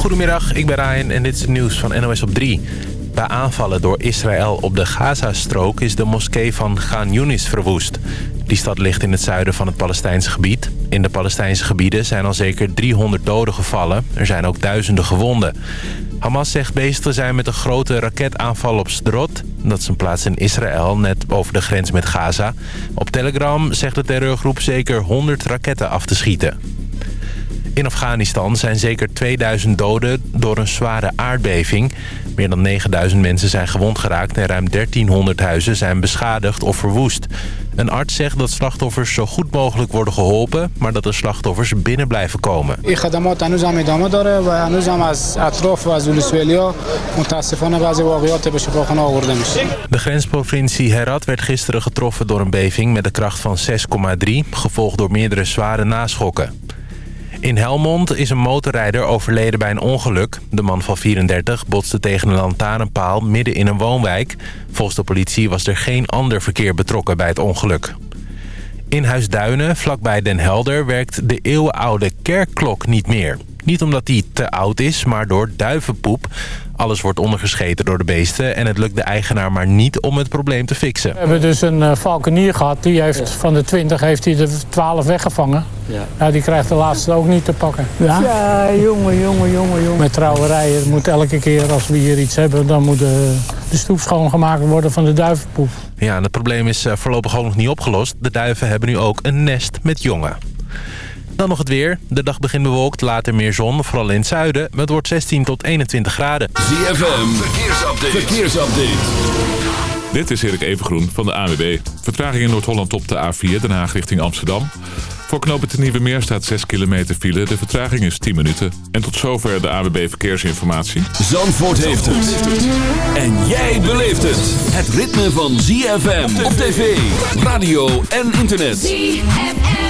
Goedemiddag, ik ben Ryan en dit is het nieuws van NOS op 3. Bij aanvallen door Israël op de Gazastrook is de moskee van Ghan Yunis verwoest. Die stad ligt in het zuiden van het Palestijnse gebied. In de Palestijnse gebieden zijn al zeker 300 doden gevallen. Er zijn ook duizenden gewonden. Hamas zegt bezig te zijn met een grote raketaanval op Sderot. Dat is een plaats in Israël, net over de grens met Gaza. Op Telegram zegt de terreurgroep zeker 100 raketten af te schieten. In Afghanistan zijn zeker 2000 doden door een zware aardbeving. Meer dan 9000 mensen zijn gewond geraakt en ruim 1300 huizen zijn beschadigd of verwoest. Een arts zegt dat slachtoffers zo goed mogelijk worden geholpen... maar dat de slachtoffers binnen blijven komen. De grensprovincie Herat werd gisteren getroffen door een beving met een kracht van 6,3... gevolgd door meerdere zware naschokken. In Helmond is een motorrijder overleden bij een ongeluk. De man van 34 botste tegen een lantaarnpaal midden in een woonwijk. Volgens de politie was er geen ander verkeer betrokken bij het ongeluk. In Huisduinen, vlakbij Den Helder, werkt de eeuwenoude kerkklok niet meer. Niet omdat die te oud is, maar door duivenpoep. Alles wordt ondergescheten door de beesten en het lukt de eigenaar maar niet om het probleem te fixen. We hebben dus een uh, valkenier gehad, die heeft van de 20 heeft hij de 12 weggevangen. Ja. Nou, die krijgt de laatste ook niet te pakken. Ja, ja jongen, jongen, jongen, jongen. Met trouwerijen moet elke keer als we hier iets hebben, dan moet de, de stoep schoongemaakt worden van de duivenpoep. Ja, en het probleem is uh, voorlopig ook nog niet opgelost. De duiven hebben nu ook een nest met jongen. Dan nog het weer. De dag begint bewolkt, later meer zon, vooral in het zuiden. Het wordt 16 tot 21 graden. ZFM, verkeersupdate. verkeersupdate. Dit is Erik Evengroen van de AWB. Vertraging in Noord-Holland op de A4, Den Haag richting Amsterdam. Voor knopen ten Nieuwe Meer staat 6 kilometer file. De vertraging is 10 minuten. En tot zover de AWB Verkeersinformatie. Zandvoort heeft het. En jij beleeft het. Het ritme van ZFM op tv, radio en internet. ZFM.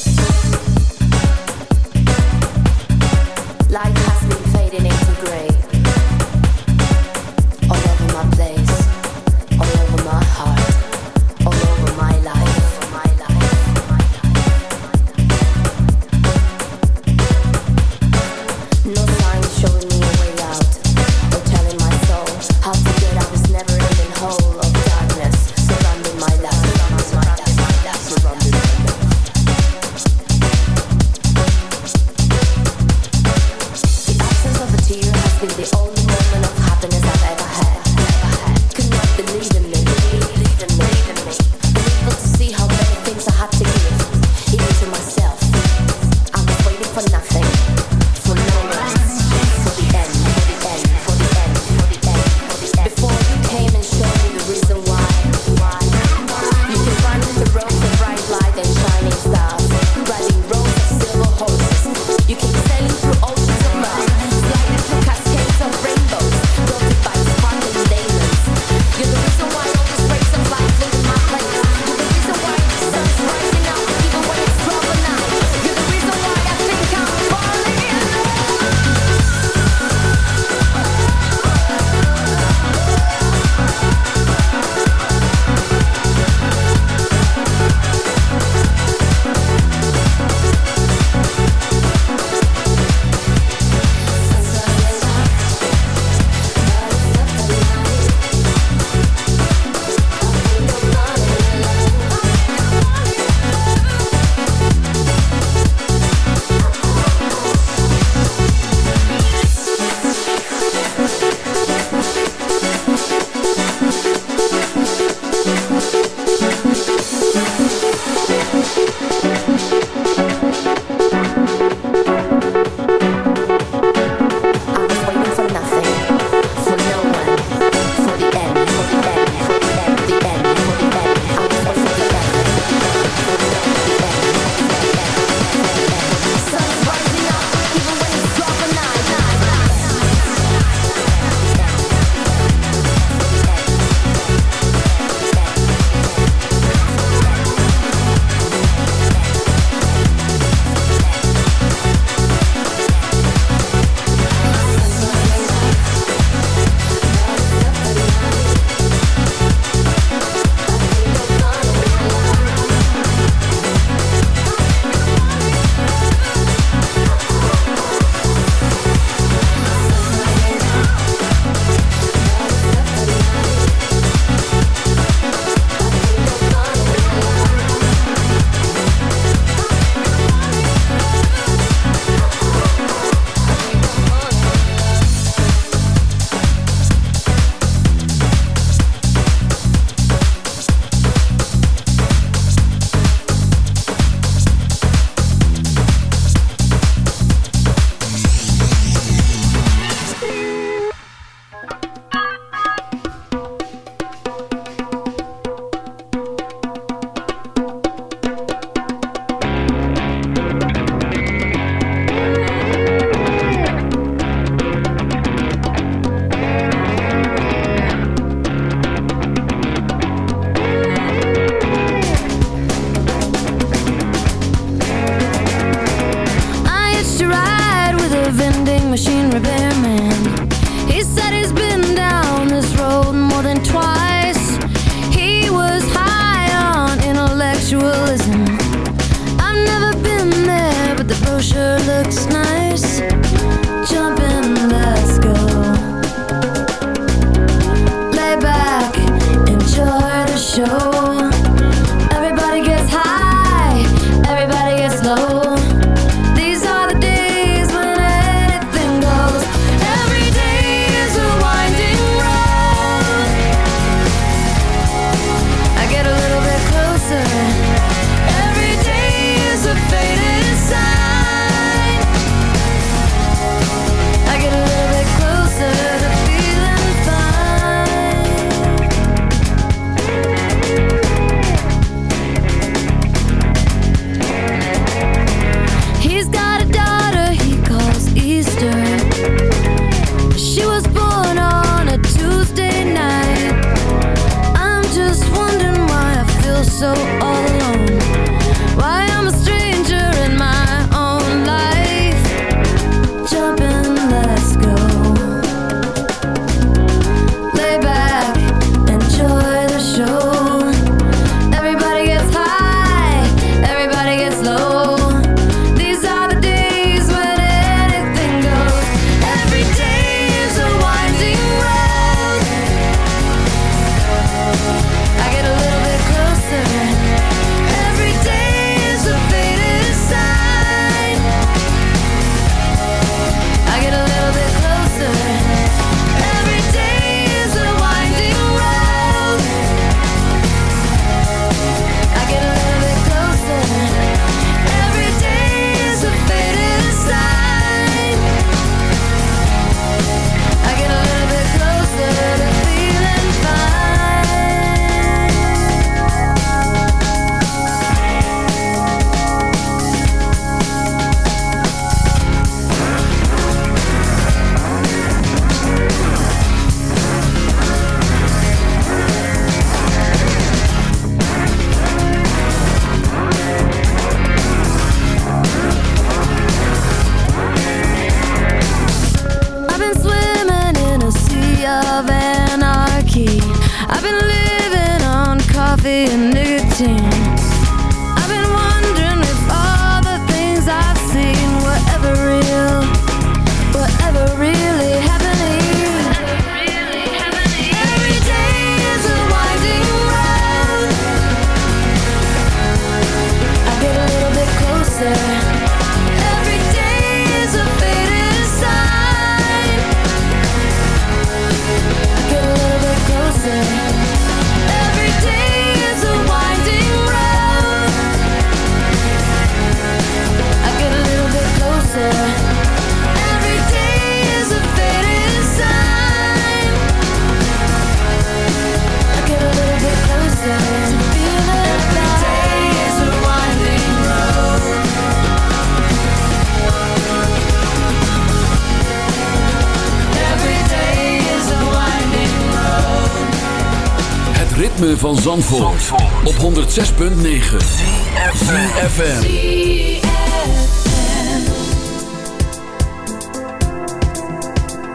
ritme van Zandvoort, Zandvoort. op 106.9 CFFM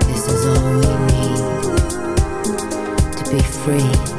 This is all we need To be free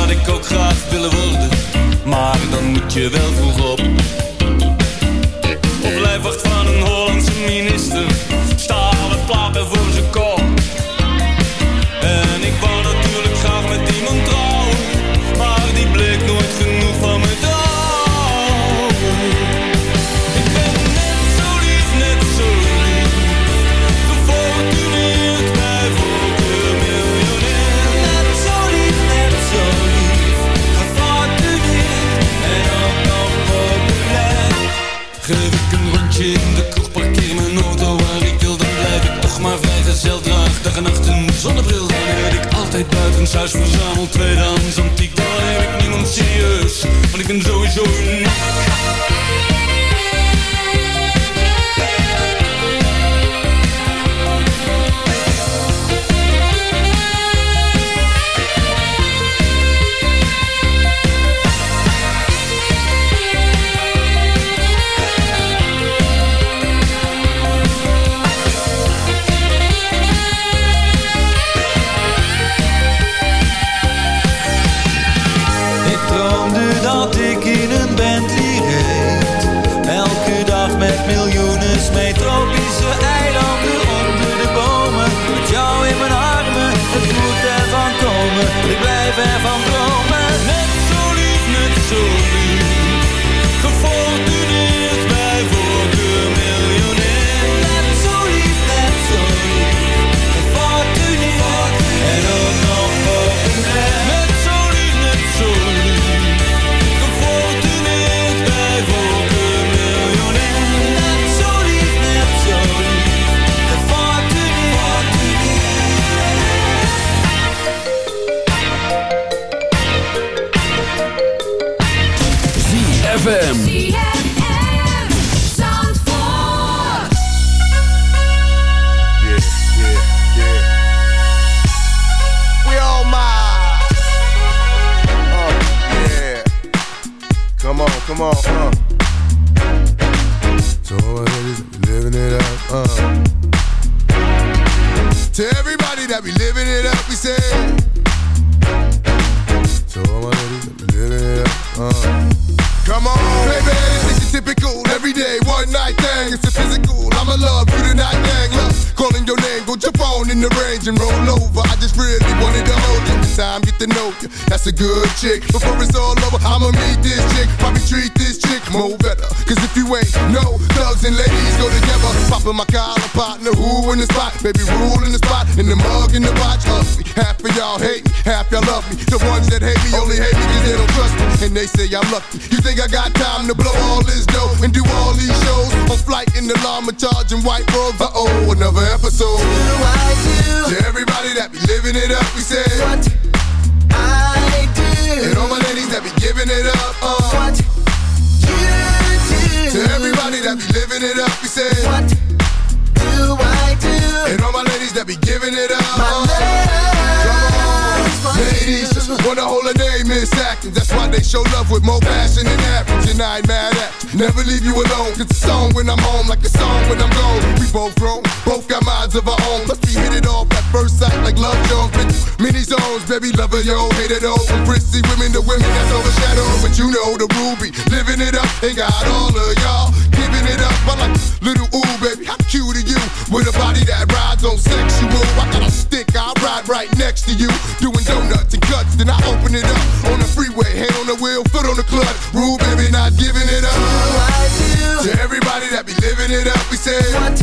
had ik ook graag willen worden. Maar dan moet je wel vroeg op. Of lijfwacht van een Hollandse minister. Stalen platen voor zijn kop thuis verzamel tweedehands antiek, dan heb ik niemand serieus. Want ik ben sowieso uniek. ever Baby, rule in the spot. In the mug, in the watch, ugly. Half of y'all hate me, half y'all love me. The ones that hate me only hate me cause they don't trust me. And they say I'm lucky. You think I got time to blow all this dough and do all these shows? On flight in the llama charging white robes. Uh oh, another episode. To everybody that be living it up, That's why they show love with more passion than average. And I ain't mad at. Never leave you alone. It's a song when I'm home, like a song when I'm gone. We both grown, both got minds of our own. Plus we hit it off at first sight like love Jones. Been zones, baby lover, yo, hate it all. From prissy women to women that's overshadowed. But you know the ruby, living it up. Ain't got all of y'all giving it up. I like little ooh, baby, how cute are you? With a body that rides on sexual. I got a stick, I ride right next to you. Doing donuts and cuts, then I open it up on the freeway, hand on the wheel, foot on the clutch. Rule, baby, not giving it up. To everybody that be living it up, we say what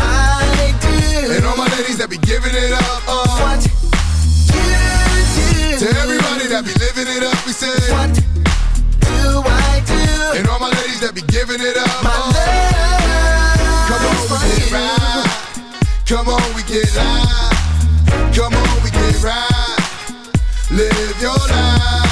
I do. And all my ladies that be giving it up, uh. What. To everybody that be living it up, we say what do I do. And all my ladies that be giving it up, my uh. Come on, we get right. Come on, we get live. Come on, we get right. Live your life.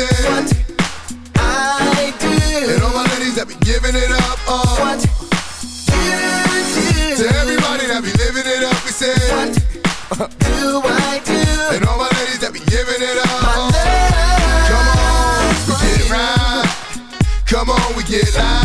It say what I do. And all my ladies that be giving it up, uh. What you do. To everybody that be living it up, we say what do I do. And all my ladies that be giving it up, uh. Come on, we get right. Come on, we get live.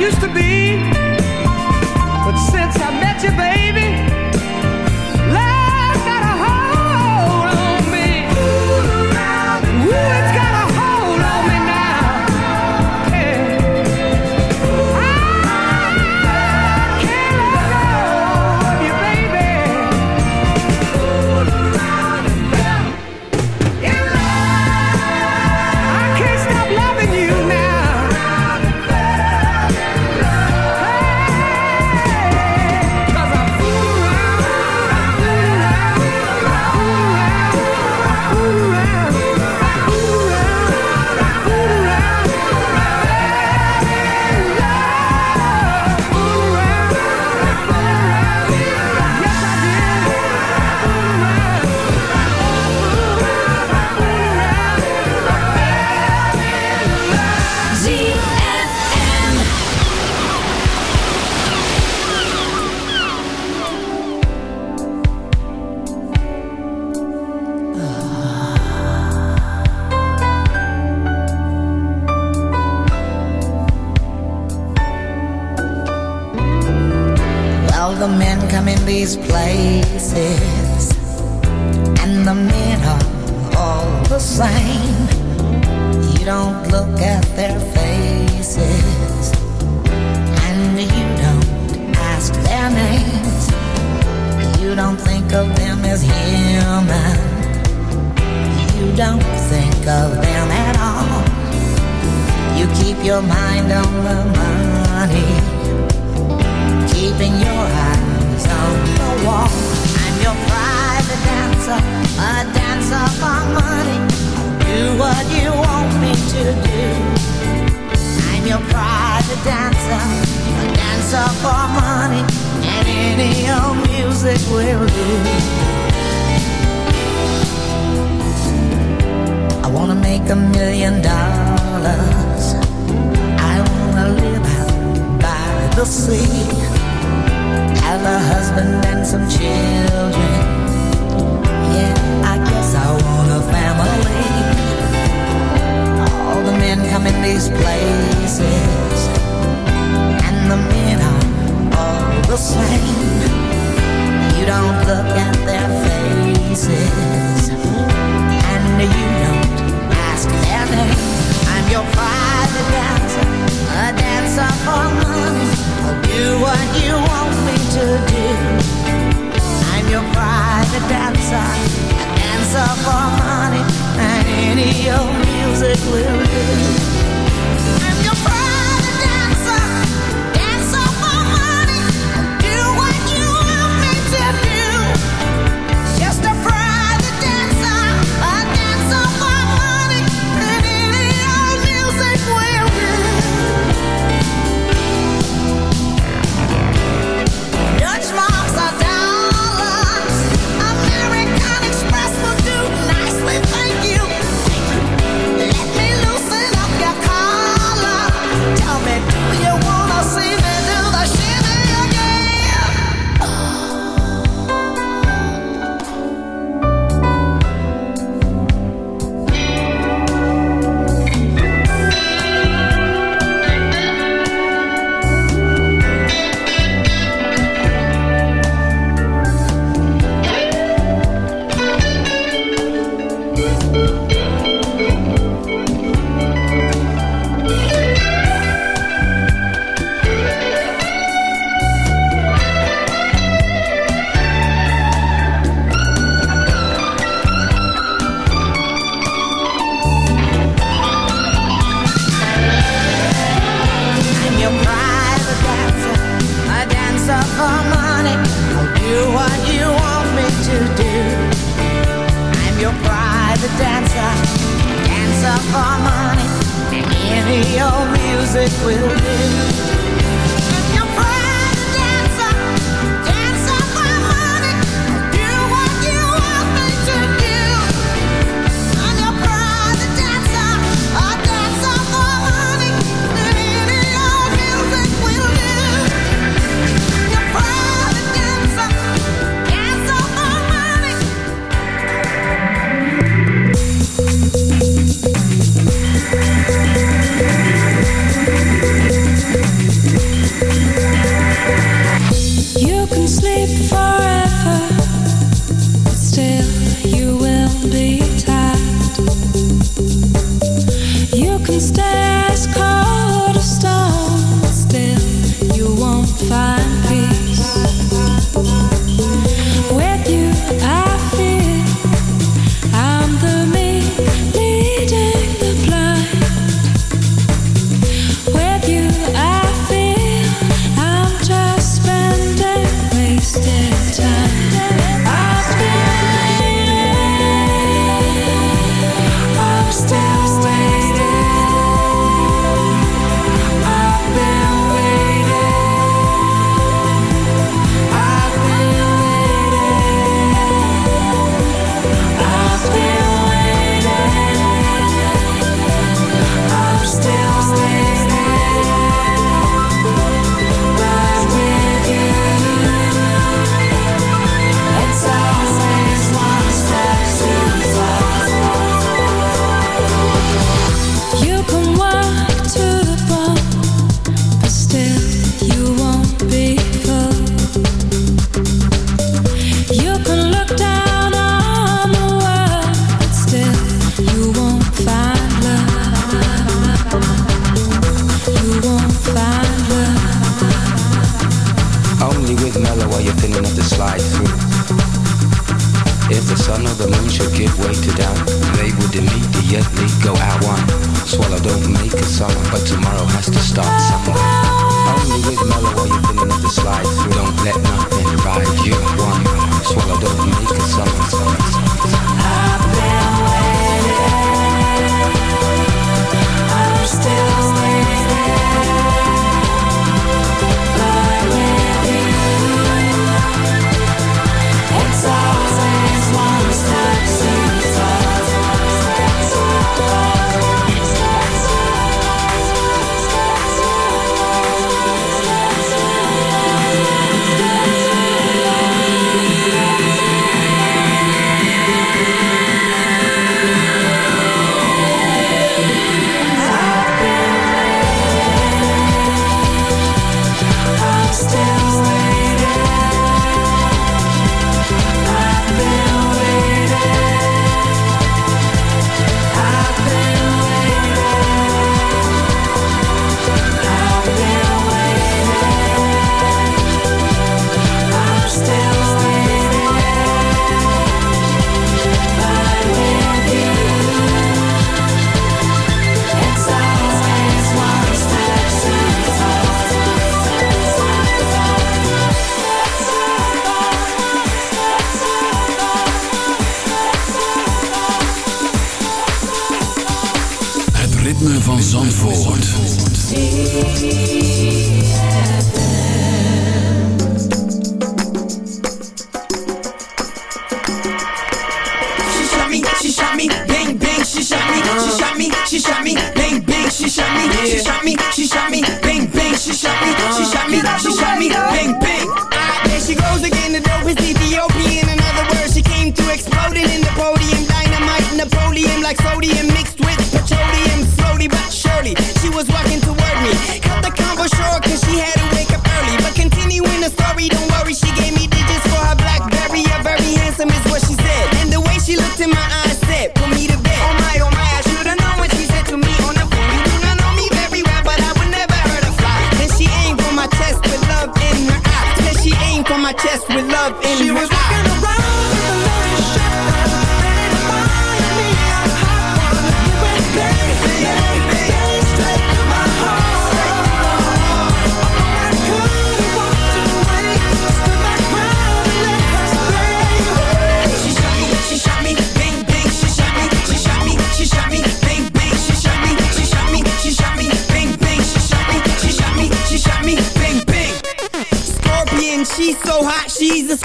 used to be. But since I met you, baby.